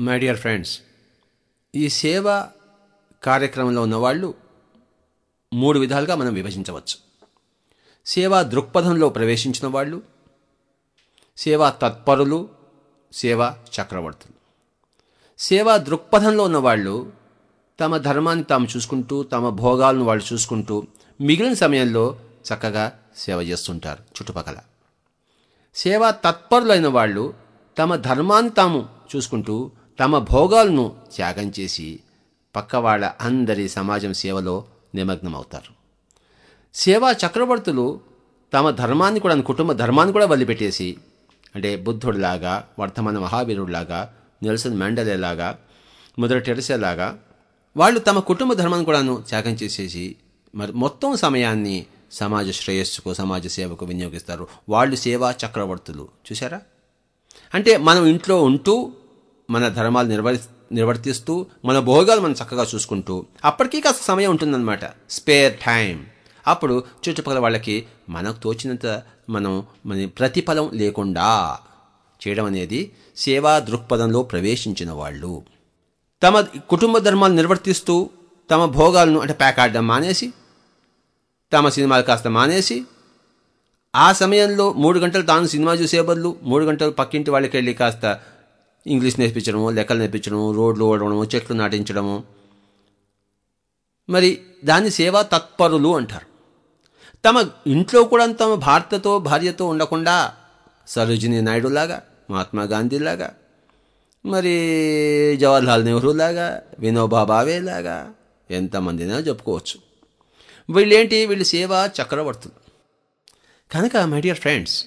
My dear friends ఈ సేవ కార్యక్రమంలో ఉన్నవాళ్ళు మూడు విధాలుగా మనం విభజించవచ్చు. సేవా దృక్పథంలో ప్రవేశించిన వాళ్ళు సేవా తత్పరులు సేవా చక్రవర్తులు. సేవా దృక్పథంలో ఉన్నవాళ్ళు తమ ధర్మాన్ని తాము చూసుకుంటూ తమ భోగాలను వాళ్ళు చూసుకుంటూ మిగిలిన సమయంలో చక్కగా సేవ చేస్తుంటారు చుట్టుపక్కల. సేవా తత్పరులైన వాళ్ళు తమ ధర్మాన్ని తాము చూసుకుంటూ తమ భోగాలను త్యాగం చేసి పక్క వాళ్ళ అందరి సమాజం సేవలో నిమగ్నమవుతారు. సేవా చక్రవర్తులు తమ ధర్మాన్ని కూడా కుటుంబ ధర్మాన్ని కూడా వదిలిపెట్టేసి అంటే బుద్ధుడిలాగా వర్ధమాన మహావీరుడిలాగా నెల్సన్ మెండలేలాగా మొదటి టెరసేలాగా వాళ్ళు తమ కుటుంబ ధర్మాన్ని కూడాను త్యాగం చేసేసి మరి మొత్తం సమయాన్ని సమాజ శ్రేయస్సుకు సమాజ సేవకు వినియోగిస్తారు. వాళ్ళు సేవా చక్రవర్తులు. చూసారా అంటే మనం ఇంట్లో ఉంటూ మన ధర్మాలు నిర్వహి నిర్వర్తిస్తూ మన భోగాలు మనం చక్కగా చూసుకుంటూ అప్పటికీ కాస్త సమయం ఉంటుందన్నమాట. స్పేర్ టైం అప్పుడు చుట్టుపక్కల వాళ్ళకి మనకు తోచినంత మనం మన ప్రతిఫలం లేకుండా చేయడం అనేది సేవా దృక్పథంలో ప్రవేశించిన వాళ్ళు. తమ కుటుంబ ధర్మాలు నిర్వర్తిస్తూ తమ భోగాలను అంటే ప్యాకాడడం మానేసి తమ సినిమాలు కాస్త మానేసి ఆ సమయంలో మూడు గంటలు తాను సినిమా చూసే బదులు మూడు గంటలు పక్కింటి వాళ్ళకి వెళ్ళి కాస్త ఇంగ్లీష్ నేర్పించడము లెక్కలు నేర్పించడము రోడ్లు ఓడడము చెట్లు నాటించడము. మరి దాన్ని సేవా తత్పరులు అంటారు. తమ ఇంట్లో కూడా తమ భార్యతో భార్యతో ఉండకుండా సరోజిని నాయుడులాగా మహాత్మా గాంధీలాగా మరి జవహర్లాల్ నెహ్రూలాగా వినోబా భావేలాగా ఎంతమందినా చెప్పుకోవచ్చు. వీళ్ళేంటి? వీళ్ళు సేవా చక్రవర్తులు. కనుక మై డియర్ ఫ్రెండ్స్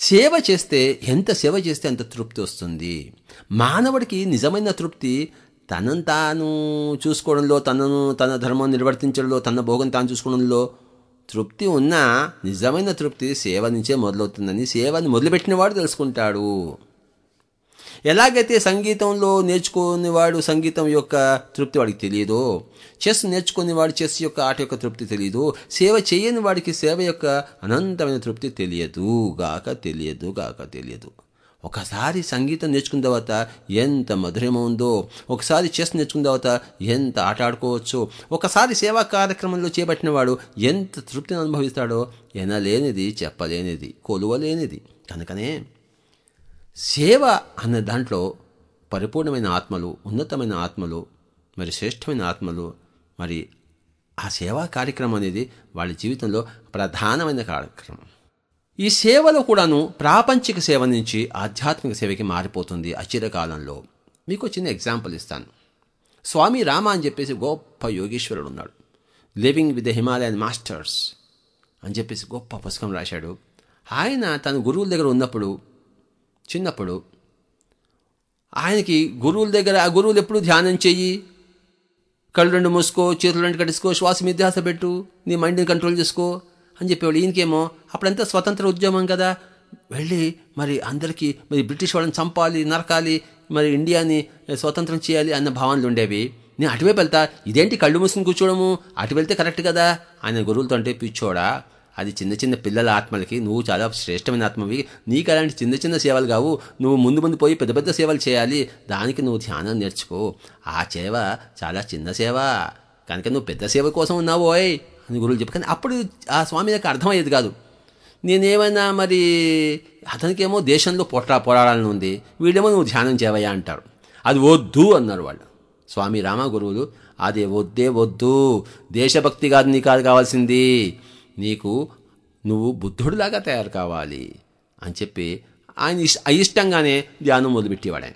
సేవ చేస్తే ఎంత సేవ చేస్తే అంత తృప్తి వస్తుంది? మానవుడికి నిజమైన తృప్తి తనను తాను చూసుకోవడంలో తనను తన ధర్మం నిర్వర్తించడంలో తన భోగం తాను చూసుకోవడంలో తృప్తి ఉన్నా నిజమైన తృప్తి సేవ నుంచే మొదలవుతుందని సేవని మొదలుపెట్టినవాడు తెలుసుకుంటాడు. ఎలాగైతే సంగీతంలో నేర్చుకునేవాడు సంగీతం యొక్క తృప్తి వాడికి తెలియదో చెస్ నేర్చుకునేవాడు చెస్ యొక్క ఆట యొక్క తృప్తి తెలియదు సేవ చేయని వాడికి సేవ యొక్క అనంతమైన తృప్తి తెలియదు. గాక తెలియదు గాక తెలియదు. ఒకసారి సంగీతం నేర్చుకున్న తర్వాత ఎంత మధురమ ఉందో ఒకసారి చెస్ నేర్చుకున్న తర్వాత ఎంత ఆట ఆడుకోవచ్చు ఒకసారి సేవా కార్యక్రమంలో చేపట్టిన వాడు ఎంత తృప్తిని అనుభవిస్తాడో ఎనలేనిది చెప్పలేనిది కొలువలేనిది. కనుకనే సేవ అన్న దాంట్లో పరిపూర్ణమైన ఆత్మలు ఉన్నతమైన ఆత్మలు మరి శ్రేష్టమైన ఆత్మలు మరి ఆ సేవా కార్యక్రమం అనేది వాళ్ళ జీవితంలో ప్రధానమైన కార్యక్రమం. ఈ సేవలో కూడాను ప్రాపంచిక సేవ నుంచి ఆధ్యాత్మిక సేవకి మారిపోతుంది అచిరకాలంలో మీకు చిన్న ఎగ్జాంపుల్ ఇస్తాను. స్వామి రామ అని చెప్పేసి గొప్ప యోగేశ్వరుడు ఉన్నాడు. Living with the Himalayan masters అని చెప్పేసి గొప్ప పుస్తకం రాశాడు. ఆయన తన గురువుల దగ్గర ఉన్నప్పుడు చిన్నప్పుడు ఆయనకి గురువుల దగ్గర ఆ గురువులు ఎప్పుడు ధ్యానం చెయ్యి? కళ్ళు రెండు మూసుకో చేతులు రెండు కట్టుకో శ్వాస మిధ్యాస పెట్టు నీ మైండ్ని కంట్రోల్ చేసుకో అని చెప్పేవాడు ఈయనకేమో అప్పుడంతా స్వతంత్ర ఉద్యమం కదా. వెళ్ళి మరి అందరికీ మరి బ్రిటిష్ వాళ్ళని చంపాలి నరకాలి మరి ఇండియాని స్వతంత్రం చేయాలి అన్న భావనలు ఉండేవి. నేను అటువైపు వెళ్తా ఇదేంటి కళ్ళు మూసుకుని కూర్చోవడము అటు వెళ్తే కరెక్ట్ కదా. ఆయన గురువులతో అంటే పిచ్చోడా? అది చిన్న చిన్న పిల్లల ఆత్మలకి నువ్వు చాలా శ్రేష్టమైన ఆత్మవి. నీకు అలాంటి చిన్న చిన్న సేవలు కావు. నువ్వు ముందు ముందు పోయి పెద్ద పెద్ద సేవలు చేయాలి. దానికి నువ్వు ధ్యానం నేర్చుకో. ఆ సేవ చాలా చిన్న సేవ. కనుక నువ్వు పెద్ద సేవ కోసం ఉన్నావోయ్ అని గురువులు చెప్పు. కానీ అప్పుడు ఆ స్వామి నాకు అర్థమయ్యేది కాదు. నేనేమైనా మరి అతనికేమో దేశంలో పోట్రా పోరాడాలని ఉంది. వీడేమో నువ్వు ధ్యానం చేయవయ్యా అంటారు. అది వద్దు అన్నారు వాళ్ళు. స్వామి రామ గురువులు అది వద్దే వద్దు. దేశభక్తి కాదు నీ కాదు కావాల్సింది. నీకు నువ్వు బుద్ధుడిలాగా తయారు కావాలి అని చెప్పి ఆయన అయిష్టంగానే ధ్యానం మొదలుపెట్టేవాడు ఆయన.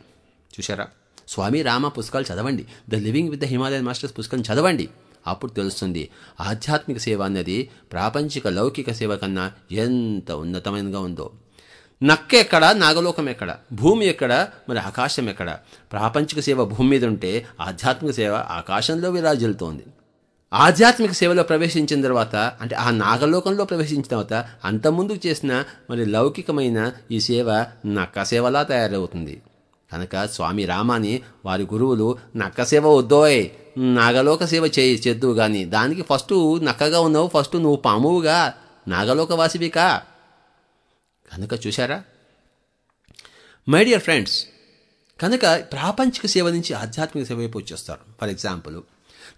చూసారా స్వామి రామ పుస్తకాలు చదవండి. The living with the Himalayan masters పుస్తకం చదవండి. అప్పుడు తెలుస్తుంది ఆధ్యాత్మిక సేవ అన్నది ప్రాపంచిక లౌకిక సేవ కన్నా ఎంత ఉన్నతమైనగా ఉందో. నక్క ఎక్కడ? నాగలోకం ఎక్కడ? భూమి ఎక్కడ? మరి ఆకాశం ఎక్కడ? ప్రాపంచిక సేవ భూమి మీద ఉంటే ఆధ్యాత్మిక సేవ ఆకాశంలో విరాజిల్తోంది ఆధ్యాత్మిక సేవలో ప్రవేశించిన తర్వాత అంటే ఆ నాగలోకంలో ప్రవేశించిన తర్వాత అంత ముందుకు చేసిన మరి లౌకికమైన ఈ సేవ నక్క సేవలా తయారవుతుంది. కనుక స్వామి రామాని వారి గురువులు నక్క సేవ వద్దోయ్ నాగలోక సేవ చేయి చేద్దువు కానీ దానికి ఫస్ట్ నక్కగా ఉన్నావు ఫస్ట్ నువ్వు పామువుగా నాగలోక వాసివికా కనుక చూశారా? మై డియర్ ఫ్రెండ్స్ కనుక ప్రాపంచిక సేవ నుంచి ఆధ్యాత్మిక సేవ వైపు వచ్చేస్తారు. ఫర్ ఎగ్జాంపుల్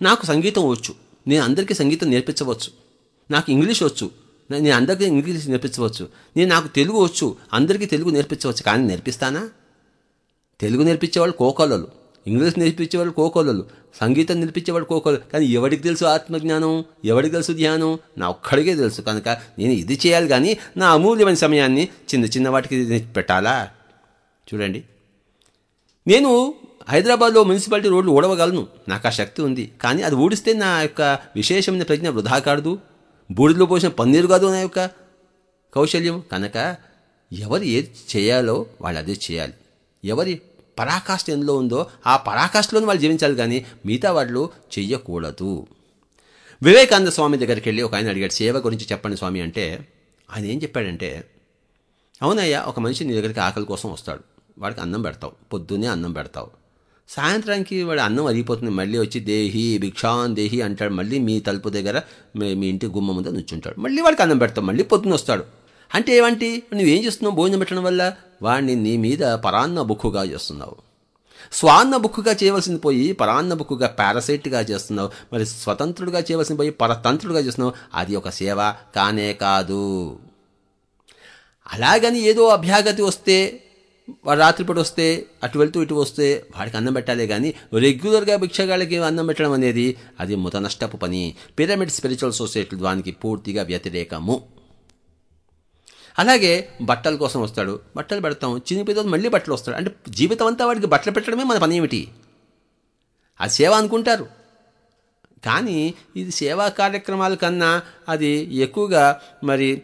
నాకు సంగీతం వచ్చు. నేను అందరికీ సంగీతం నేర్పించవచ్చు. నాకు ఇంగ్లీష్ వచ్చు. నేను అందరికీ ఇంగ్లీష్ నేర్పించవచ్చు. నేను నాకు తెలుగు వచ్చు. అందరికీ తెలుగు నేర్పించవచ్చు. కానీ నేర్పిస్తానా? తెలుగు నేర్పించేవాళ్ళు కోకొల్లలు. ఇంగ్లీష్ నేర్పించేవాళ్ళు కోకొల్లలు. సంగీతం నేర్పించేవాళ్ళు కోకొల్లలు. కానీ ఎవరికి తెలుసు ఆత్మజ్ఞానం? ఎవరికి తెలుసు ధ్యానం? నా ఒక్కడికే తెలుసు. కనుక నేను ఇది చేయాలి కానీ నా అమూల్యమైన సమయాన్ని చిన్న చిన్న వాటికి పెట్టాలా? చూడండి. నేను హైదరాబాద్లో మున్సిపాలిటీ రోడ్లు ఊడవగలను. నాకు ఆ శక్తి ఉంది. కానీ అది ఊడిస్తే నా యొక్క విశేషమైన ప్రజ్ఞ వృధా కాదు బూడిదలో పోసిన పన్నీరు కాదు నా యొక్క కౌశల్యం. కనుక ఎవరు ఏది చేయాలో వాళ్ళు అదే చేయాలి. ఎవరి పరాకాష్ఠ ఎందులో ఉందో ఆ పరాకాష్ఠలోనే వాళ్ళు జీవించాలి కానీ మిగతా వాళ్ళు చెయ్యకూడదు. వివేకానంద స్వామి దగ్గరికి వెళ్ళి ఒక ఆయన అడిగాడు సేవ గురించి చెప్పండి స్వామి అంటే ఆయన ఏం చెప్పాడంటే అవునయ్యా ఒక మనిషి నీ దగ్గరికి ఆకలి కోసం వస్తాడు. వాడికి అన్నం పెడతావు. పొద్దున్నే అన్నం పెడతావు. సాయంత్రానికి వాడు అన్నం అరిగిపోతుంది మళ్ళీ వచ్చి దేహి భిక్షాన్ దేహి అంటాడు. మళ్ళీ మీ తలుపు దగ్గర మీ ఇంటి గుమ్మ ముందు నుంచుంటాడు. మళ్ళీ వాడికి అన్నం పెడతాం మళ్ళీ పొద్దున్న వస్తాడు. అంటే ఏమంటి నువ్వేం చేస్తున్నావు? భోజనం పెట్టడం వల్ల వాడిని నీ మీద పరాన్న బుక్కుగా చేస్తున్నావు. స్వాన్న బుక్కుగా చేయవలసింది పోయి పరాన్న బుక్కుగా పారసైట్గా చేస్తున్నావు. మరి స్వతంత్రుడుగా చేయవలసింది పోయి పరతంత్రుడుగా చేస్తున్నావు. అది ఒక సేవ కానే కాదు. అలాగని ఏదో అభ్యాగతి వస్తే వాడు రాత్రిపూట వస్తే అటు వెళ్తూ ఇటు వస్తే వాడికి అన్నం పెట్టాలి కానీ రెగ్యులర్గా భిక్షగాళ్ళకి అన్నం పెట్టడం అనేది అది ముత నష్టపు పని. పిరమిడ్ స్పిరిచువల్ సొసైటీ దానికి పూర్తిగా వ్యతిరేకము. అలాగే బట్టల కోసం వస్తాడు. బట్టలు పెడతాం. చినిపోతే మళ్ళీ బట్టలు వస్తాడు. అంటే జీవితం అంతా వాడికి బట్టలు పెట్టడమే మన పని ఏమిటి? అది సేవ అనుకుంటారు. కానీ ఇది సేవా కార్యక్రమాల కన్నా అది ఎక్కువగా మరి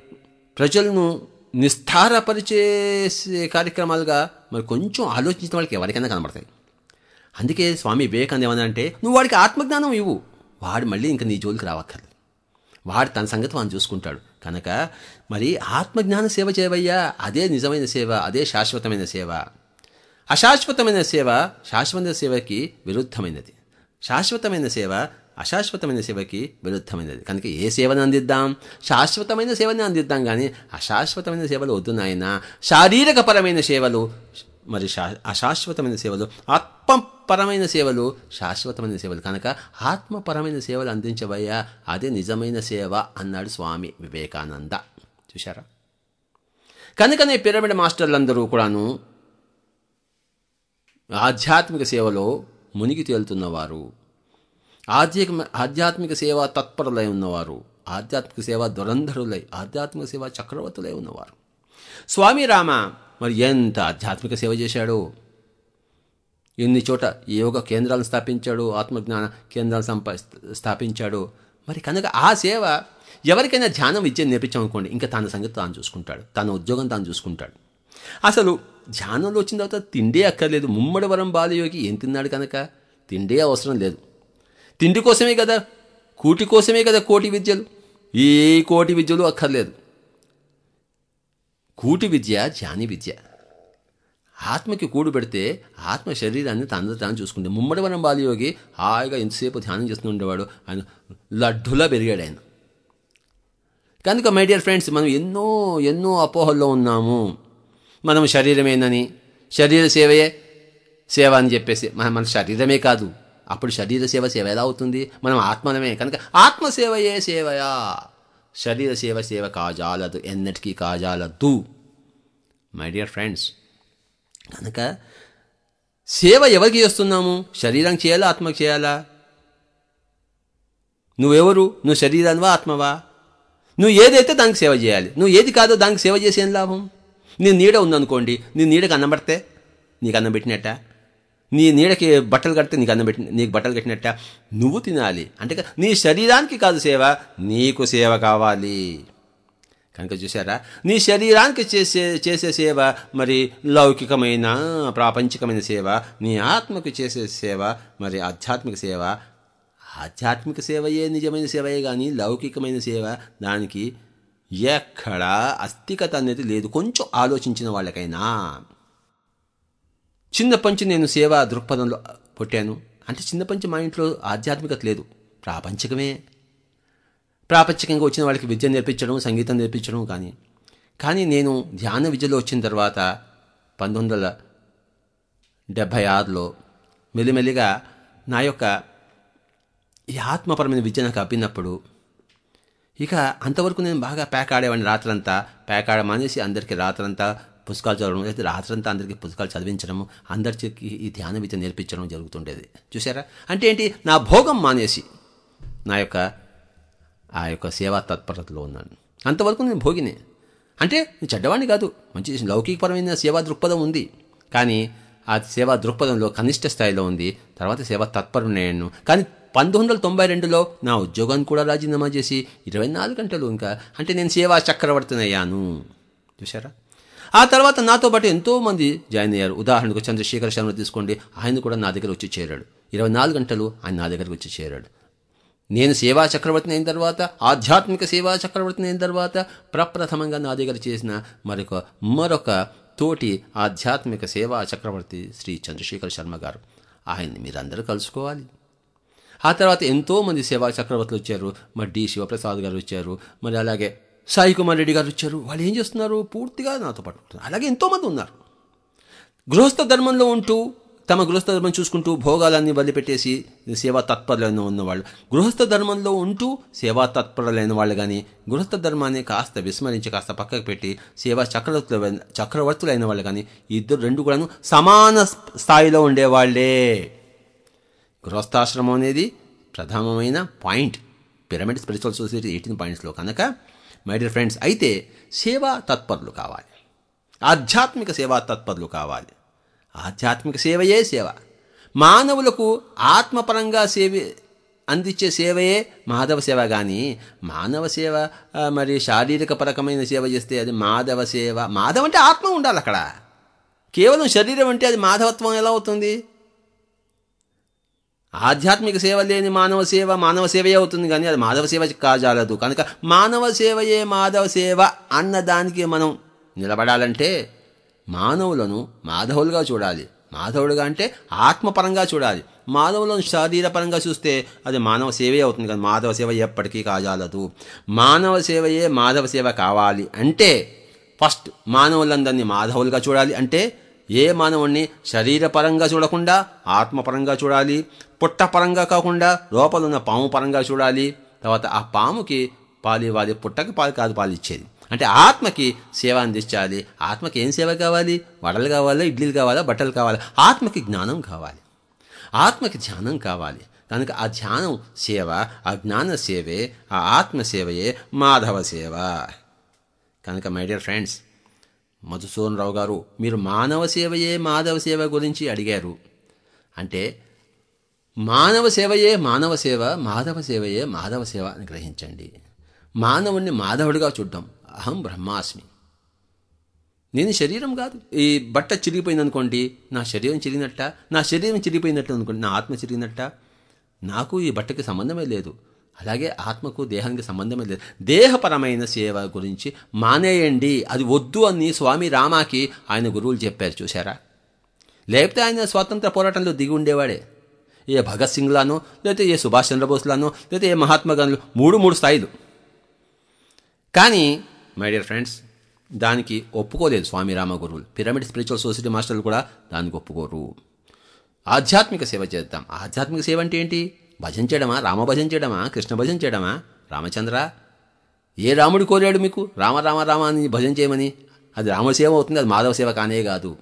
ప్రజలను నిస్థారపరిచేసే కార్యక్రమాలుగా మరి కొంచెం ఆలోచించిన వాళ్ళకి ఎవరికైనా కనబడతాయి. అందుకే స్వామి వివేకానంద ఏమన్నా అంటే నువ్వు వాడికి ఆత్మజ్ఞానం ఇవ్వు. వాడు మళ్ళీ ఇంకా నీ జోలికి రావక్కర్లేదు. వాడు తన సంగతి వాడిని చూసుకుంటాడు. కనుక మరి ఆత్మజ్ఞాన సేవ చేయవయ్యా. అదే నిజమైన సేవ అదే శాశ్వతమైన సేవ. అశాశ్వతమైన సేవ శాశ్వత సేవకి విరుద్ధమైనది. శాశ్వతమైన సేవ అశాశ్వతమైన సేవకి విరుద్ధమైనది. కనుక ఏ సేవను అందిద్దాం? శాశ్వతమైన సేవని అందిద్దాం కానీ అశాశ్వతమైన సేవలు వద్దు శారీరకపరమైన సేవలు మరి శా అశాశ్వతమైన సేవలు ఆత్మపరమైన సేవలు శాశ్వతమైన సేవలు. కనుక ఆత్మపరమైన సేవలు అందించబోయా అదే నిజమైన సేవ అన్నాడు స్వామి వివేకానంద. చూశారా? కనుకనే పిరమిడ్ మాస్టర్లందరూ కూడాను ఆధ్యాత్మిక సేవలో మునిగి తేలుతున్నవారు. ఆధ్యాత్మిక ఆధ్యాత్మిక సేవ తత్పరులై ఉన్నవారు ఆధ్యాత్మిక సేవ దురంధరులై ఆధ్యాత్మిక సేవ చక్రవర్తులై ఉన్నవారు. స్వామి రామ మరి ఎంత ఆధ్యాత్మిక సేవ చేశాడు? ఎన్ని చోట యోగ కేంద్రాలను స్థాపించాడు ఆత్మజ్ఞాన కేంద్రాలు సంపా స్థాపించాడు. మరి కనుక ఆ సేవ ఎవరికైనా ధ్యానం విద్య నేర్పించామనుకోండి ఇంకా తన సంగతి తాను చూసుకుంటాడు తన ఉద్యోగం తాను చూసుకుంటాడు. అసలు ధ్యానంలో వచ్చిన తర్వాత తిండే అక్కర్లేదు ముమ్మడి వరం బాలయోగి ఏం తిన్నాడు కనుక? తిండే అవసరం లేదు. తిండి కోసమే కదా కూటి కోసమే కదా కోటి విద్యలు. ఏ కోటి విద్యలు అక్కర్లేదు. కూటి విద్య ధ్యాని విద్య. ఆత్మకి కూడు పెడితే ఆత్మ శరీరాన్ని తన తాను చూసుకుంటే. ముమ్మడివరం బాలయోగి హాయిగా ఎంతసేపు ధ్యానం చేస్తూ ఉండేవాడు. ఆయన లడ్డులా పెరిగాడు ఆయన. కనుక మై డియర్ ఫ్రెండ్స్ మనం ఎన్నో ఎన్నో అపోహల్లో ఉన్నాము. మనం శరీరమేనని శరీర సేవయే సేవ అని చెప్పేసి మన మన శరీరమే కాదు. అప్పుడు శరీర సేవ సేవ ఎలా అవుతుంది? మనం ఆత్మనమే కనుక ఆత్మసేవయే సేవయా. శరీర సేవ సేవ కాజాలదు. ఎన్నటికీ కాజాలదు. మై డియర్ ఫ్రెండ్స్ కనుక సేవ ఎవరికి చేస్తున్నాము? శరీరం చేయాలా ఆత్మకి చేయాలా? నువ్వెవరు? నువ్వు శరీరానివా ఆత్మవా? నువ్వు ఏదైతే దానికి సేవ చేయాలి నువ్వు ఏది కాదో దానికి సేవ చేసేం లాభం? నీ నీడ ఉందనుకోండి నీ నీడకు అన్నం పడితే నీకు అన్నం పెట్టినట్ట? నీ నీడకి బట్టలు కడితే నీకు అన్నం పెట్టి నీకు బట్టలు కట్టినట్ట నువ్వు తినాలి. అంటే నీ శరీరానికి కాదు సేవ నీకు సేవ కావాలి. కనుక చూసారా నీ శరీరానికి చేసే చేసే సేవ మరి లౌకికమైన ప్రాపంచికమైన సేవ నీ ఆత్మకు చేసే సేవ మరి ఆధ్యాత్మిక సేవ. ఆధ్యాత్మిక సేవయే నిజమైన సేవయే కానీ లౌకికమైన సేవ దానికి ఎక్కడా అస్థికత అనేది లేదు. కొంచెం ఆలోచించిన వాళ్ళకైనా. చిన్నపంచి నేను సేవా దృక్పథంలో పుట్టాను. అంటే చిన్నపంచి మా ఇంట్లో ఆధ్యాత్మికత లేదు. ప్రాపంచికమే. ప్రాపంచికంగా వచ్చిన వాళ్ళకి విద్య నేర్పించడం సంగీతం నేర్పించడం కానీ. కానీ నేను ధ్యాన విద్యలో వచ్చిన తర్వాత పంతొమ్మిది వందల డెబ్భై ఆరులో మెల్లిమెల్లిగా నా యొక్క ఈ ఆత్మపరమైన విద్య నాకు అప్పినప్పుడు ఇక అంతవరకు నేను బాగా పేకాడేవాడిని రాత్రంతా. ప్యాక్ మానేసి అందరికీ రాత్రంతా పుస్తకాలు చదవడం అయితే రాత్రంతా అందరికీ పుస్తకాలు చదివించడము అందరికి ఈ ధ్యాన విద్య నేర్పించడం జరుగుతుండేది. చూసారా అంటే ఏంటి? నా భోగం మానేసి నా యొక్క ఆ యొక్క సేవా తత్పరతలో ఉన్నాను. అంతవరకు నేను భోగినే. అంటే నేను కాదు. మంచి లౌకికపరమైన సేవా దృక్పథం ఉంది. కానీ ఆ సేవా దృక్పథంలో కనిష్ట స్థాయిలో ఉంది. తర్వాత సేవా తత్పరం నేను. కానీ పంతొమ్మిది వందల తొంభై రెండులో నా ఉద్యోగాన్ని కూడా రాజీనామా చేసి ఇరవై నాలుగు గంటలు ఇంకా అంటే నేను సేవా చక్రవర్తిని అయ్యాను. చూసారా ఆ తర్వాత నాతో పాటు ఎంతోమంది జాయిన్ అయ్యారు. ఉదాహరణకు చంద్రశేఖర శర్మ తీసుకోండి. ఆయన కూడా నా దగ్గర వచ్చి చేరాడు. ఇరవై నాలుగు గంటలు ఆయన నా దగ్గరకు వచ్చి చేరాడు. నేను సేవా చక్రవర్తిని అయిన తర్వాత ఆధ్యాత్మిక సేవా చక్రవర్తిని అయిన తర్వాత ప్రప్రథమంగా నా దగ్గర చేసిన మరొక మరొక తోటి ఆధ్యాత్మిక సేవా చక్రవర్తి శ్రీ చంద్రశేఖర శర్మ గారు. ఆయన్ని మీరందరూ కలుసుకోవాలి. ఆ తర్వాత ఎంతోమంది సేవా చక్రవర్తులు వచ్చారు. మరి డి శివప్రసాద్ గారు వచ్చారు. మరి అలాగే సాయి కుమార్ రెడ్డి గారు వచ్చారు. వాళ్ళు ఏం చేస్తున్నారు? పూర్తిగా నాతో పాటు ఉంటున్నారు. అలాగే ఎంతోమంది ఉన్నారు. గృహస్థ ధర్మంలో ఉంటూ తమ గృహస్థ ధర్మం చూసుకుంటూ భోగాలన్నీ వదిలిపెట్టేసి సేవా తత్పరులైన ఉన్నవాళ్ళు. గృహస్థ ధర్మంలో ఉంటూ సేవా తత్పరులైన వాళ్ళు కానీ గృహస్థ ధర్మాన్ని కాస్త విస్మరించి కాస్త పక్కకు పెట్టి సేవా చక్రవర్తుల చక్రవర్తులైన వాళ్ళు కానీ ఇద్దరు రెండు కూడాను సమాన స్థాయిలో ఉండేవాళ్ళే గృహస్థాశ్రమం అనేది ప్రధానమైన point. Pyramid spiritual society eighteen పాయింట్స్లో కనుక మై డియర్ ఫ్రెండ్స్ అయితే సేవా తత్పరులు కావాలి. ఆధ్యాత్మిక సేవా తత్పరులు కావాలి. ఆధ్యాత్మిక సేవయే సేవ. మానవులకు ఆత్మపరంగా సేవ అందించే సేవయే మాధవ సేవ. కానీ మానవ సేవ మరి శారీరక పరకమైన సేవ చేస్తే అది మాధవ సేవ. మాధవ అంటే ఆత్మ ఉండాలి అక్కడ. కేవలం శరీరం అంటే అది మాధవత్వం ఎలా అవుతుంది? ఆధ్యాత్మిక సేవ లేని మానవ సేవ మానవ సేవే అవుతుంది కానీ అది మాధవ సేవ కాజాలదు కనుక మానవ సేవయే మాధవ సేవ అన్నదానికి మనం నిలబడాలంటే మానవులను మాధవులుగా చూడాలి. మాధవుడుగా అంటే ఆత్మపరంగా చూడాలి. మానవులను శారీరపరంగా చూస్తే అది మానవ సేవే అవుతుంది కానీ మాధవ సేవ ఎప్పటికీ కాజాలదు మానవ సేవయే మాధవ సేవ కావాలి అంటే ఫస్ట్ మానవులందరినీ మాధవులుగా చూడాలి అంటే ఏ మానవుణ్ణి శరీరపరంగా చూడకుండా ఆత్మపరంగా చూడాలి పుట్టపరంగా కాకుండా లోపల ఉన్న పాము పరంగా చూడాలి. తర్వాత ఆ పాముకి పాలు ఇవ్వాలి పుట్టకి పాలు కాదు పాలు ఇచ్చేది. అంటే ఆత్మకి సేవ అందించాలి. ఆత్మకి ఏం సేవ కావాలి? వడలు కావాలా? ఇడ్లీలు కావాలా? బట్టలు కావాలా? ఆత్మకి జ్ఞానం కావాలి. ఆత్మకి ధ్యానం కావాలి. కనుక ఆ ధ్యానం సేవ ఆ జ్ఞాన సేవే ఆ ఆత్మ సేవయే మాధవ సేవ. కనుక my dear friends Madhusudan Rao గారు మీరు మానవ సేవయే మాధవ సేవ గురించి అడిగారు. అంటే మానవ సేవయే మానవ సేవ మాధవ సేవయే మాధవ సేవ అని గ్రహించండి. మానవుణ్ణి మాధవుడిగా చూడ్డం అహం బ్రహ్మాస్మి. నేను శరీరం కాదు. ఈ బట్ట చిరిగిపోయింది అనుకోండి నా శరీరం చిరిగినట్ట? నా శరీరం చిరిగిపోయినట్టు అనుకోండి నా ఆత్మ చిరిగినట్ట? నాకు ఈ బట్టకి సంబంధమే లేదు. అలాగే ఆత్మకు దేహానికి సంబంధమే లేదు. దేహపరమైన సేవ గురించి మానేయండి. అది వద్దు అని స్వామి రామాకి ఆయన గురువులు చెప్పారు. చూసారా లేకపోతే ఆయన స్వాతంత్ర పోరాటంలో దిగి ఉండేవాడే. ఏ భగత్ సింగ్లానో లేకపోతే ఏ సుభాష్ చంద్రబోస్లానో లేకపోతే ఏ మహాత్మా గాంధీలు మూడు మూడు స్థాయిలు. కానీ మై డియర్ ఫ్రెండ్స్ దానికి ఒప్పుకోలేదు స్వామి రామ గురువులు. పిరమిడ్ స్పిరిచువల్ సొసైటీ మాస్టర్లు కూడా దానికి ఒప్పుకోరు. ఆధ్యాత్మిక సేవ చేద్దాం. ఆధ్యాత్మిక సేవ అంటే ఏంటి? భజన చేయడమా రామ భజన చేయడమా కృష్ణ భజన చేయడమా రామచంద్ర? ఏ రాముడు కోరాడు మీకు? రామ రామ రామ అని భజన చేయమని అది రామసేవ అవుతుంది అది మాధవ సేవ కానే కాదు.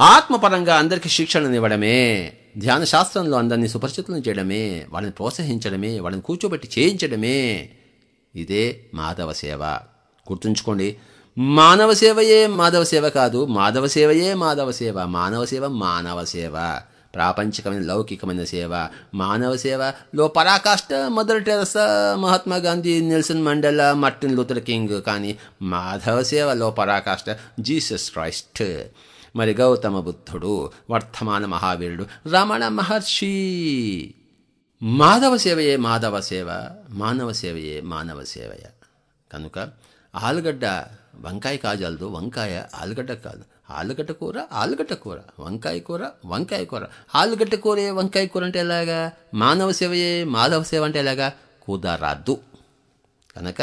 ఆత్మపరంగా అందరికీ శిక్షణనివ్వడమే ధ్యాన శాస్త్రంలో అందరినీ సుపరిచితులను చేయడమే వాళ్ళని ప్రోత్సహించడమే వాళ్ళని కూర్చోబెట్టి చేయించడమే. ఇదే మాధవ సేవ. గుర్తుంచుకోండి మానవ సేవయే మాధవ సేవ కాదు మాధవ సేవయే మాధవ సేవ మానవ సేవ మానవ సేవ. ప్రాపంచికమైన లౌకికమైన సేవ మానవ సేవలో పరాకాష్ట Mother Teresa Mahatma Gandhi Nelson Mandela Martin Luther King కానీ మాధవ సేవలో పరాకాష్ట జీసస్ క్రైస్ట్. మరి గౌతమ బుద్ధుడు వర్ధమాన మహావీరుడు రమణ మహర్షి. మాధవ సేవయే మాధవ సేవ మానవ సేవయే మానవ సేవయ. కనుక ఆలుగడ్డ వంకాయ కాజాలదు వంకాయ ఆలుగడ్డ కాదు. ఆలుగడ్డ కూర ఆలుగడ్డ కూర వంకాయ కూర వంకాయ కూర. ఆలుగడ్డ కూరే వంకాయ కూర అంటే ఎలాగా? మానవ సేవయే మాధవ సేవ అంటే ఎలాగా? కుదరద్దు కనుక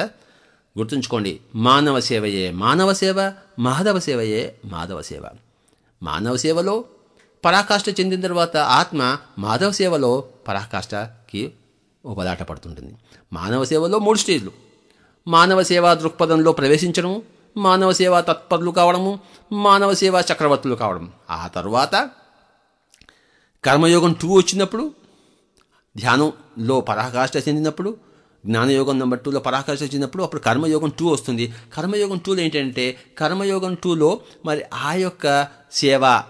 గుర్తుంచుకోండి మానవ సేవయే మానవ సేవ మాధవ సేవయే మాధవ సేవ. మానవ సేవలో పరాకాష్ఠ చెందిన తర్వాత ఆత్మ మాధవ సేవలో పరాకాష్ఠకి ఉపలాట పడుతుంటుంది. మానవ సేవలో మూడు స్టేజ్లు. మానవ సేవా దృక్పథంలో ప్రవేశించడం మానవ సేవా తత్పరులు కావడము మానవ సేవా చక్రవర్తులు కావడం ఆ తర్వాత కర్మయోగం టూ వచ్చినప్పుడు ధ్యానంలో పరాకాష్ట చెందినప్పుడు జ్ఞానయోగం నెంబర్ టూలో పరాకాష్ట చెందినప్పుడు అప్పుడు కర్మయోగం టూ వస్తుంది. కర్మయోగం టూలో ఏంటంటే కర్మయోగం టూలో మరి ఆ యొక్క సేవ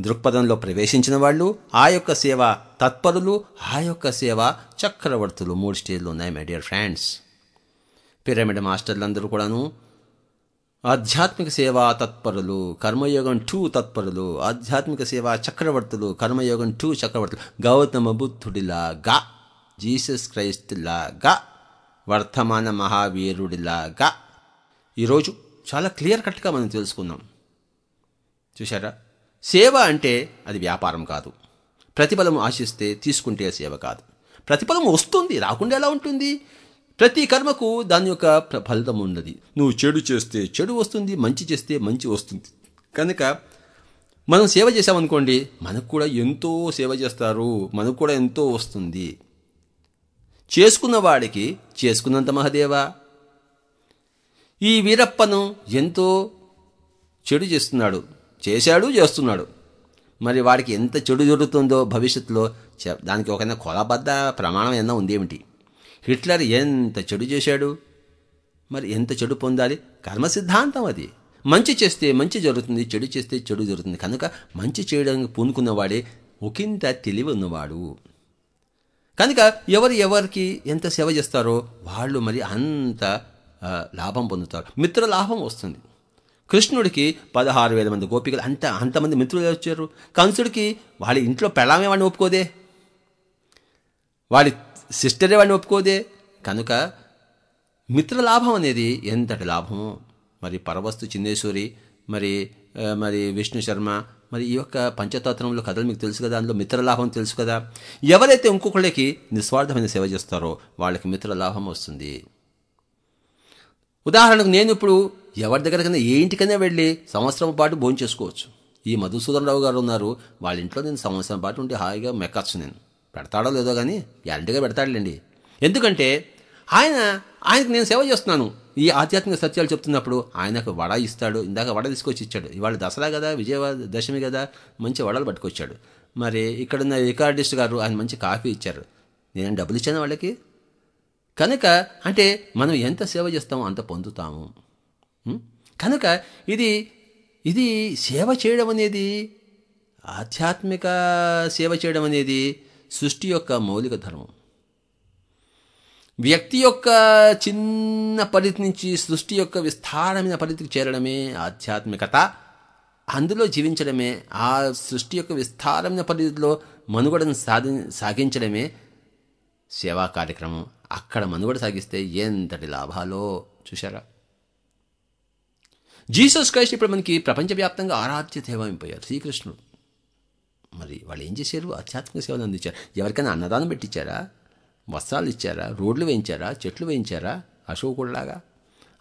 దృక్పథంలో ప్రవేశించిన వాళ్ళు ఆ యొక్క సేవ తత్పరులు ఆ యొక్క సేవ చక్రవర్తులు. మూడు స్టేజ్లు ఉన్నాయి మై డియర్ ఫ్రెండ్స్ పిరమిడ్ మాస్టర్లందరూ కూడాను ఆధ్యాత్మిక సేవా తత్పరులు కర్మయోగం టూ తత్పరులు ఆధ్యాత్మిక సేవా చక్రవర్తులు కర్మయోగం టూ చక్రవర్తులు. గౌతమ బుద్ధుడిలాగా జీసస్ క్రైస్ట్లాగా వర్తమాన మహావీరుడిలాగా. ఈరోజు చాలా క్లియర్ కట్గా మనం తెలుసుకుందాం. చూశారా? సేవ అంటే అది వ్యాపారం కాదు. ప్రతిఫలం ఆశిస్తే తీసుకుంటే సేవ కాదు. ప్రతిఫలం వస్తుంది రాకుండా ఎలా ఉంటుంది? ప్రతి కర్మకు దాని యొక్క ఫలితం ఉన్నది. నువ్వు చెడు చేస్తే చెడు వస్తుంది మంచి చేస్తే మంచి వస్తుంది. కనుక మనం సేవ చేసామనుకోండి మనకు కూడా ఎంతో సేవ చేస్తారు మనకు కూడా ఎంతో వస్తుంది. చేసుకున్న వాడికి చేసుకున్నంత మహదేవా. ఈ వీరప్పను ఎంతో చెడు చేస్తున్నాడు చేశాడు చేస్తున్నాడు. మరి వాడికి ఎంత చెడు జరుగుతుందో భవిష్యత్తులో దానికి ఒక కొలబద్ద ప్రమాణం ఏమన్నా ఉందేమిటి? హిట్లర్ ఎంత చెడు చేశాడు? మరి ఎంత చెడు పొందాలి? కర్మ సిద్ధాంతం అది. మంచి చేస్తే మంచి జరుగుతుంది చెడు చేస్తే చెడు జరుగుతుంది. కనుక మంచి చేయడానికి పూనుకున్నవాడే ఒకంత తెలివి ఉన్నవాడు కనుక ఎవరు ఎవరికి ఎంత సేవ చేస్తారో వాళ్ళు మరి అంత లాభం పొందుతారు. మిత్ర లాభం వస్తుంది. కృష్ణుడికి పదహారు వేల మంది గోపికలు అంత అంతమంది మిత్రులు వచ్చారు. కంసుడికి వాళ్ళ ఇంట్లో పెళ్ళామే వాడిని ఒప్పుకోదే. వాడి సిస్టరే వాడిని ఒప్పుకోదే? కనుక మిత్రలాభం అనేది ఎంతటి లాభము? మరి పరవస్తు చిందేశ్వరి మరి మరి విష్ణు శర్మ మరి ఈ యొక్క పంచతత్వంలో కథలు మీకు తెలుసు కదా అందులో మిత్రలాభం తెలుసు కదా? ఎవరైతే ఇంకొకళ్ళకి నిస్వార్థమైన సేవ చేస్తారో వాళ్ళకి మిత్రలాభం వస్తుంది. ఉదాహరణకు నేను ఇప్పుడు ఎవరి దగ్గరకైనా ఏ ఇంటికైనా వెళ్ళి సంవత్సరం పాటు భోజనం చేసుకోవచ్చు. ఈ మధుసూదనరావు గారు ఉన్నారు వాళ్ళ ఇంట్లో నేను సంవత్సరం పాటు ఉంటే హాయిగా మెక్కచ్చు నేను. పెడతాడో లేదో కానీ గ్యారంటీగా పెడతాడులేండి. ఎందుకంటే ఆయన ఆయనకు నేను సేవ చేస్తున్నాను. ఈ ఆధ్యాత్మిక సత్యాలు చెప్తున్నప్పుడు ఆయనకు వడ ఇస్తాడు ఇందాక వడ తీసుకొచ్చి ఇచ్చాడు ఇవాళ దసరా కదా విజయవాడ దశమి కదా మంచి వడలు పట్టుకొచ్చాడు. మరి ఇక్కడున్న రికార్డిస్ట్ గారు ఆయన మంచి కాఫీ ఇచ్చారు. నేను డబ్బులు ఇచ్చాను వాళ్ళకి? కనుక అంటే మనం ఎంత సేవ చేస్తామో అంత పొందుతాము. కనుక ఇది ఇది సేవ చేయడం అనేది ఆధ్యాత్మిక సేవ చేయడం అనేది సృష్టి యొక్క మౌలిక ధర్మం. వ్యక్తి యొక్క చిన్న పరిధి నుంచి సృష్టి యొక్క విస్తారమైన పరిధికి చేరడమే ఆధ్యాత్మికత. అందులో జీవించడమే ఆ సృష్టి యొక్క విస్తారమైన పరిధిలో మనుగడను సాధి సాగించడమే సేవా కార్యక్రమం. అక్కడ మనుగడ సాగిస్తే ఎంతటి లాభాలో చూశారా? జీసస్ క్రైస్ట్ ఇప్పుడు మనకి ప్రపంచవ్యాప్తంగా ఆరాధ్య దేవమైపోయారు శ్రీకృష్ణుడు. మరి వాళ్ళు ఏం చేశారు? ఆధ్యాత్మిక సేవలు అందించారు. ఎవరికైనా అన్నదానం పెట్టించారా? వస్త్రాలు ఇచ్చారా? రోడ్లు వేయించారా? చెట్లు వేయించారా? అశోకుడిలాగా.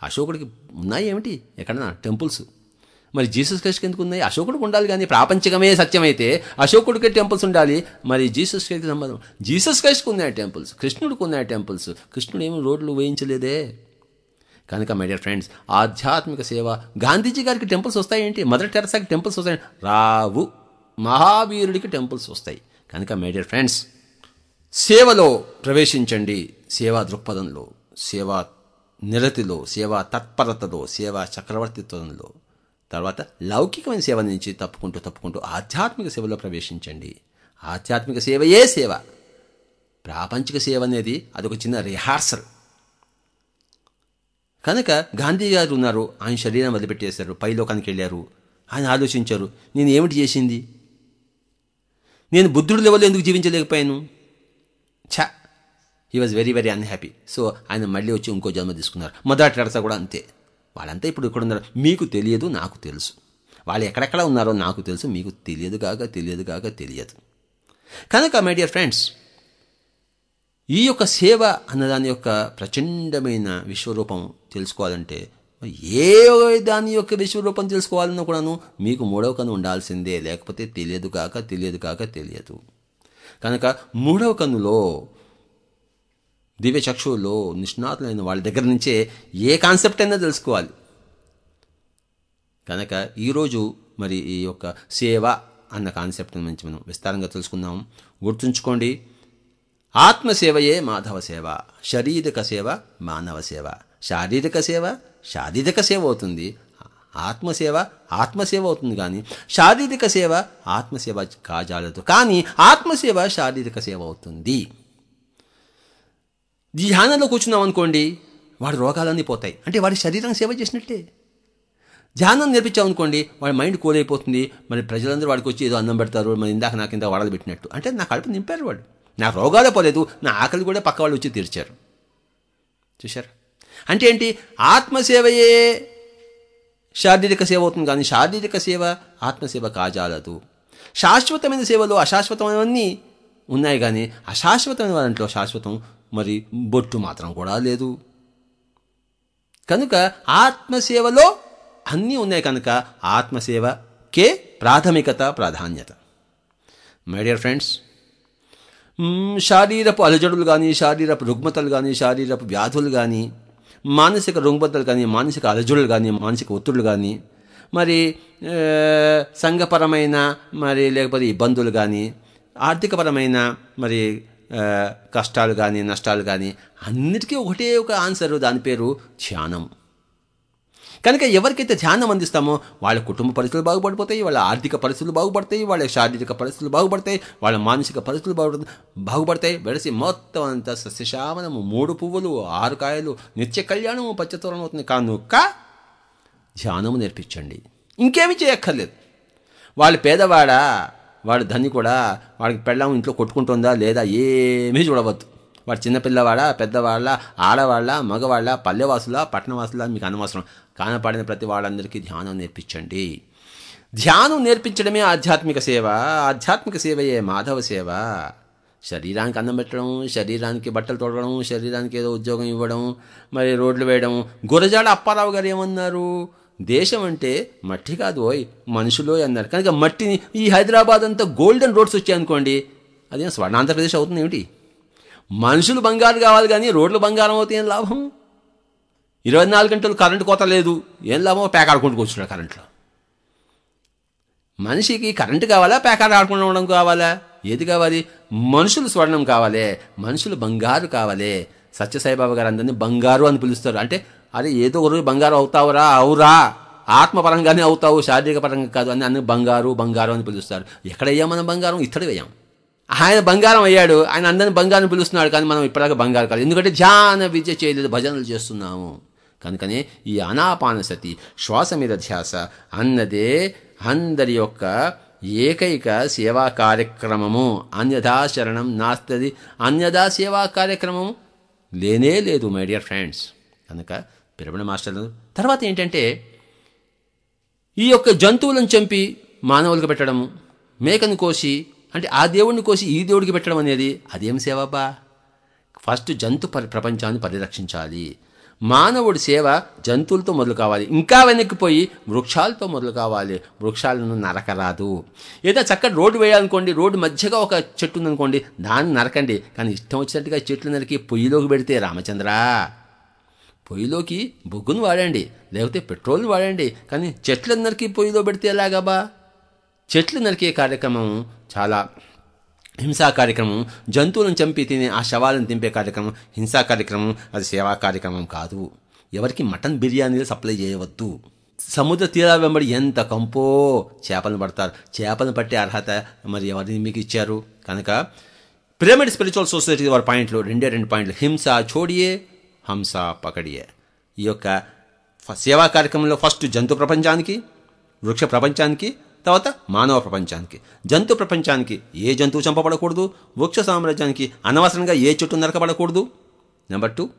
అశోకుడికి ఉన్నాయి ఏమిటి? ఎక్కడన్నా? టెంపుల్స్. మరి జీసస్ క్రైస్ట్కి ఎందుకు ఉన్నాయి? అశోకుడికి ఉండాలి కానీ ప్రాపంచికమే సత్యమైతే అశోకుడికి టెంపుల్స్ ఉండాలి. మరి జీసస్ క్రైస్ట్కి సంబంధం జీసస్ క్రైస్ట్కి ఉన్నాయి టెంపుల్స్. కృష్ణుడికి ఉన్నాయి టెంపుల్స్. కృష్ణుడు ఏమి రోడ్లు వేయించలేదే. కనుక మై డియర్ ఫ్రెండ్స్ ఆధ్యాత్మిక సేవ గాంధీజీ గారికి టెంపుల్స్ వస్తాయేంటి? మదర్ టెరసాకి టెంపుల్స్ వస్తాయి రావు. మహావీరుడికి టెంపుల్స్ వస్తాయి. కనుక మై డియర్ ఫ్రెండ్స్ సేవలో ప్రవేశించండి. సేవా దృక్పథంలో సేవా నిరతిలో సేవా తత్పరతలో సేవా చక్రవర్తిత్వంలో. తర్వాత లౌకికమైన సేవ నుంచి తప్పుకుంటూ తప్పుకుంటూ ఆధ్యాత్మిక సేవలో ప్రవేశించండి. ఆధ్యాత్మిక సేవయే సేవ? ప్రాపంచిక సేవ అనేది అదొక చిన్న రిహార్సల్ కనుక గాంధీ గారు ఉన్నారు. ఆయన శరీరం వదిలిపెట్టేశారు. పైలోకానికి వెళ్ళారు. ఆయన ఆలోచించారు నేను ఏమిటి చేసింది? నేను బుద్ధుడు లెవెల్లో ఎందుకు జీవించలేకపోయాను? ఛా! He was very very unhappy so ఆయన మళ్ళీ వచ్చి ఇంకో జన్మ తీసుకున్నారు. మదర్ టెరసా కూడా అంతే. వాళ్ళంతా ఇప్పుడు ఇక్కడ ఉన్నారు. మీకు తెలియదు నాకు తెలుసు. వాళ్ళు ఎక్కడెక్కడ ఉన్నారో నాకు తెలుసు. మీకు తెలియదు కాక తెలియదు కాక తెలియదు. కనుక మై డియర్ ఫ్రెండ్స్ ఈ యొక్క సేవ అన్నదాని యొక్క ప్రచండమైన విశ్వరూపం తెలుసుకోవాలంటే ఏ దాని యొక్క విశ్వరూపం తెలుసుకోవాలన్నా కూడాను మీకు మూడవ కన్ను ఉండాల్సిందే. లేకపోతే తెలియదు కాక తెలియదు కాక తెలియదు. కనుక మూడవ కన్నులో దివ్యచక్షువులో నిష్ణాతులైన వాళ్ళ దగ్గర నుంచే ఏ కాన్సెప్ట్ అయినా తెలుసుకోవాలి. కనుక ఈరోజు మరి ఈ యొక్క సేవ అన్న కాన్సెప్ట్ నుంచి మనం విస్తారంగా తెలుసుకుందాం. గుర్తుంచుకోండి ఆత్మసేవయే మాధవ సేవ శారీరక సేవ మానవ సేవ. శారీరక సేవ శారీరక సేవ అవుతుంది. ఆత్మసేవ ఆత్మసేవ అవుతుంది కానీ శారీరక సేవ ఆత్మసేవ కాజాలదు కానీ ఆత్మసేవ శారీరక సేవ అవుతుంది. ధ్యానంలో కూర్చున్నాం అనుకోండి వాడి రోగాలన్నీ పోతాయి. అంటే వాడి శరీరం సేవ చేసినట్టే. ధ్యానం నేర్పించాం అనుకోండి వాడి మైండ్ కూల్ అయిపోతుంది మరి ప్రజలందరూ వాడికి వచ్చి ఏదో అన్నం పెడతారు మరి ఇందాక నాకు ఇంత వడలు పెట్టినట్టు. అంటే నా కడుపు నింపారు వాడు. నా రోగాలే పోలేదు నా ఆకలి కూడా పక్క వాళ్ళు వచ్చి తీర్చారు. చూశారు? అంటే ఏంటి? ఆత్మసేవయే శారీరక సేవ అవుతుంది కానీ శారీరక సేవ ఆత్మసేవ కాజాలదు. శాశ్వతమైన సేవలు అశాశ్వతమైనవన్నీ ఉన్నాయి కానీ అశాశ్వతమైన దాంట్లో శాశ్వతం మరి బొట్టు మాత్రం కూడా లేదు. కనుక ఆత్మసేవలో అన్నీ ఉన్నాయి కనుక ఆత్మసేవకే ప్రాథమికత ప్రాధాన్యత. మై డియర్ ఫ్రెండ్స్ శారీరపు అలజడులు కానీ శారీరపు రుగ్మతలు కానీ శారీరపు వ్యాధులు కానీ మానసిక రుగ్మతలు కానీ మానసిక అలజడులు కానీ మానసిక ఒత్తిడులు కానీ మరి సంఘపరమైన మరి లేకపోతే ఇబ్బందులు కానీ ఆర్థికపరమైన మరి కష్టాలు కానీ నష్టాలు కానీ అన్నిటికీ ఒకటే ఒక ఆన్సర్ దాని పేరు ధ్యానం. కనుక ఎవరికైతే ధ్యానం అందిస్తామో వాళ్ళ కుటుంబ పరిస్థితులు బాగుపడిపోతాయి వాళ్ళ ఆర్థిక పరిస్థితులు బాగుపడతాయి వాళ్ళ శారీరక పరిస్థితులు బాగుపడతాయి వాళ్ళ మానసిక పరిస్థితులు బాగు బాగుపడతాయి. వెడసి మొత్తం అంతా సస్యశామనము మూడు పువ్వులు ఆరు కాయలు నిత్య కళ్యాణము పచ్చతోరణం అవుతుంది. కనుక ధ్యానము నేర్పించండి. ఇంకేమీ చేయక్కర్లేదు. వాళ్ళు పేదవాడా? వాడు ధని కూడా వాడికి పెళ్ళం ఇంట్లో కొట్టుకుంటుందా లేదా ఏమీ చూడవద్దు. వాడు చిన్నపిల్లవాడా పెద్దవాళ్ళ? ఆడవాళ్ళ? మగవాళ్ళ? పల్లెవాసుల? పట్టణవాసుల? మీకు అనవసరం. కానపడిన ప్రతి వాళ్ళందరికీ ధ్యానం నేర్పించండి. ధ్యానం నేర్పించడమే ఆధ్యాత్మిక సేవ. ఆధ్యాత్మిక సేవయే మాధవ సేవ. శరీరానికి అన్నం పెట్టడం శరీరానికి బట్టలు తొడగడం శరీరానికి ఏదో ఉద్యోగం ఇవ్వడం మరి రోడ్లు వేయడం. గురజాడ అప్పారావు గారు ఏమన్నారు? దేశం అంటే మట్టి కాదు ఓయ్ మనుషులో అన్నారు. కనుక మట్టిని ఈ హైదరాబాద్ అంతా గోల్డెన్ రోడ్స్ వచ్చాయనుకోండి అదేం స్వర్ణాంధ్రప్రదేశ్ అవుతుంది ఏమిటి మనుషులు బంగారు కావాలి కానీ రోడ్లు బంగారం అవుతాయని లాభం? ఇరవై నాలుగు గంటలు కరెంటు కోత లేదు. ఏం లాభం పేకాడుకుంటూ కూర్చున్నాడు కరెంట్లో. మనిషికి కరెంటు కావాలా పేకాడ ఆడుకుంటూ ఉండడం కావాలా? ఏది కావాలి? మనుషులు స్వర్ణం కావాలి మనుషులు బంగారు కావాలి. సత్యసాయిబాబా గారు అందరినీ బంగారు అని పిలుస్తారు. అంటే అరే ఏదో ఒక రోజు బంగారు అవుతావురా అవురా. ఆత్మపరంగానే అవుతావు శారీరక పరంగా కాదు అని అన్ని బంగారు బంగారు అని పిలుస్తారు. ఎక్కడ అయ్యాం మనం బంగారం? ఇత్తడి వేయాం. ఆయన బంగారం అయ్యాడు ఆయన అందరిని బంగారం పిలుస్తున్నాడు కానీ మనం ఇప్పటిదాకా బంగారు కాదు ఎందుకంటే జాన విద్య చేయలేదు భజనలు చేస్తున్నాము. కనుకనే ఈ అనాపానసతి శ్వాస మీద ధ్యాస అన్నదే అందరి యొక్క ఏకైక సేవా కార్యక్రమము. అన్యథా శరణం నాస్తది. అన్యథా సేవా కార్యక్రమం లేనే లేదు మై డియర్ ఫ్రెండ్స్. కనుక పిరమణ మాస్టర్లు తర్వాత ఏంటంటే ఈ యొక్క జంతువులను చంపి మానవులకు పెట్టడము మేకను కోసి అంటే ఆ దేవుడిని కోసి ఈ దేవుడికి పెట్టడం అనేది అదేం సేవబ్బా ఫస్ట్ జంతు పరి ప్రపంచాన్ని పరిరక్షించాలి. మానవుడి సేవ జంతువులతో మొదలు కావాలి. ఇంకా వెనక్కిపోయి వృక్షాలతో మొదలు కావాలి. వృక్షాలను నరకరాదు. ఏదో చక్కటి రోడ్డు వేయాలనుకోండి రోడ్డు మధ్యగా ఒక చెట్టు ఉందనుకోండి దాన్ని నరకండి. కానీ ఇష్టం వచ్చినట్టుగా చెట్లు నరికి పొయ్యిలోకి పెడితే రామచంద్ర. పొయ్యిలోకి బొగ్గును వాడండి లేకపోతే పెట్రోల్ని వాడండి. కానీ చెట్లందరికీ పొయ్యిలో పెడితే ఎలాగబా చెట్లు నరికే కార్యక్రమం చాలా హింసా కార్యక్రమం జంతువులను చంపి తినే ఆ శవాలను దింపే కార్యక్రమం హింసా కార్యక్రమం అది సేవా కార్యక్రమం కాదు. ఎవరికి మటన్ బిర్యానీలు సప్లై చేయవద్దు. సముద్ర తీరాల వెంబడి ఎంత కంపో చేపలను పడతారు. చేపలను పట్టే అర్హత మరి ఎవరిని మీకు ఇచ్చారు? కనుక పిరమిడ్ స్పిరిచువల్ సొసైటీ వారి పాయింట్లు రెండే రెండు పాయింట్లు. హింస చోడియే హంస పకడియే. ఈ యొక్క సేవా కార్యక్రమంలో ఫస్ట్ జంతు ప్రపంచానికి వృక్ష ప్రపంచానికి తర్వాత మానవ ప్రపంచానికి జంతు ప్రపంచానికి ఏ జంతువు చంపబడకూడదు? వృక్ష సామ్రాజ్యానికి అనవసరంగా ఏ చెట్టు నరకబడకూడదు? నెంబర్ టూ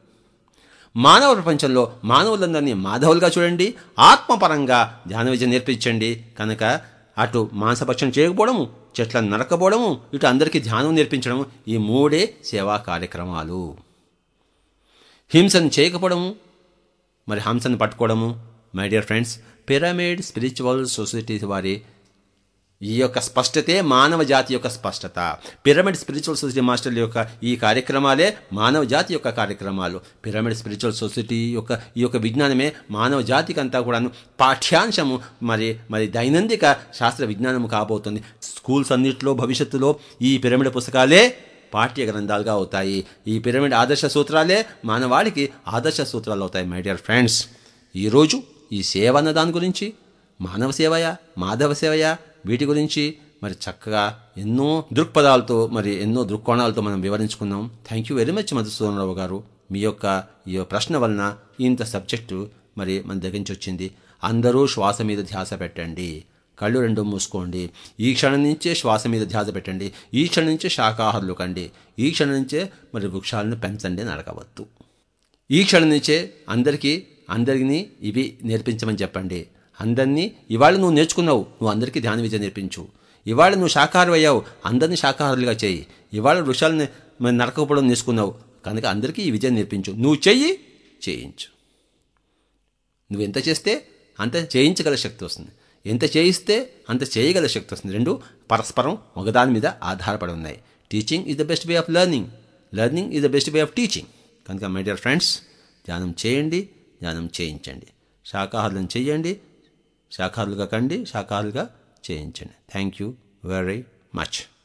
మానవ ప్రపంచంలో మానవులందరినీ మాధవులుగా చూడండి ఆత్మపరంగా ధ్యాన విద్య నేర్పించండి. కనుక అటు మాంసభక్షణ చేయకపోవడము చెట్లను నరకపోవడము ఇటు అందరికీ ధ్యానం నేర్పించడం ఈ మూడే సేవా కార్యక్రమాలు. హింసను చేయకపోవడము మరి హంసను పట్టుకోవడము my dear friends pyramid spiritual societies వారి ఈ యొక్క స్పష్టతే మానవ జాతి యొక్క స్పష్టత. పిరమిడ్ స్పిరిచువల్ సొసైటీ మాస్టర్ల యొక్క ఈ కార్యక్రమాలే మానవ జాతి యొక్క కార్యక్రమాలు. పిరమిడ్ స్పిరిచువల్ సొసైటీ యొక్క ఈ యొక్క విజ్ఞానమే మానవ జాతికి అంతా కూడాను పాఠ్యాంశము. మరి మరి దైనందిక శాస్త్ర విజ్ఞానము కాబోతుంది. స్కూల్స్ అన్నింటిలో భవిష్యత్తులో ఈ పిరమిడ్ పుస్తకాలే పాఠ్య గ్రంథాలుగా అవుతాయి. ఈ పిరమిడ్ ఆదర్శ సూత్రాలే మానవాళికి ఆదర్శ సూత్రాలు అవుతాయి మై డియర్ ఫ్రెండ్స్ ఈరోజు ఈ సేవ అన్న దాని గురించి మానవ సేవయా మాధవ సేవయా వీటి గురించి మరి చక్కగా ఎన్నో దృక్పథాలతో మరి ఎన్నో దృక్కోణాలతో మనం వివరించుకున్నాం. Thank you very much Madhusudanarao గారు. మీ యొక్క ఈ ప్రశ్న వలన ఇంత సబ్జెక్టు మరి మన దగ్గర నుంచి వచ్చింది. అందరూ శ్వాస మీద ధ్యాస పెట్టండి. కళ్ళు రెండు మూసుకోండి. ఈ క్షణం నుంచే శ్వాస మీద ధ్యాస పెట్టండి. ఈ క్షణం నుంచే శాకాహారులు కండి. ఈ క్షణం నుంచే మరి వృక్షాలను పెంచండి అని అడగవద్దు. ఈ క్షణం నుంచే అందరికీ అందరినీ ఇవి నేర్పించమని చెప్పండి. అందరినీ ఇవాళ నువ్వు నేర్చుకున్నావు నువ్వు అందరికీ ధ్యాన విద్య నేర్పించు. ఇవాళ నువ్వు శాకాహారం అయ్యావు అందరినీ శాకాహారులుగా చేయి. ఇవాళ వృక్షాలను నరకపోవడం నేర్చుకున్నావు కనుక అందరికీ ఈ విద్య నేర్పించు. నువ్వు చెయ్యి చేయించు. నువ్వు ఎంత చేస్తే అంత చేయించగల శక్తి వస్తుంది. ఎంత చేయిస్తే అంత చేయగల శక్తి వస్తుంది. రెండు పరస్పరం ఒకదాని మీద ఆధారపడి ఉన్నాయి. Teaching is the best way of learning learning is the best way of teaching కనుక మై డియర్ ఫ్రెండ్స్ ధ్యానం చేయండి ధ్యానం చేయించండి. శాకాహారులను చేయండి శాఖాలుగా కండి శాఖాలుగా చేయించండి. Thank you very much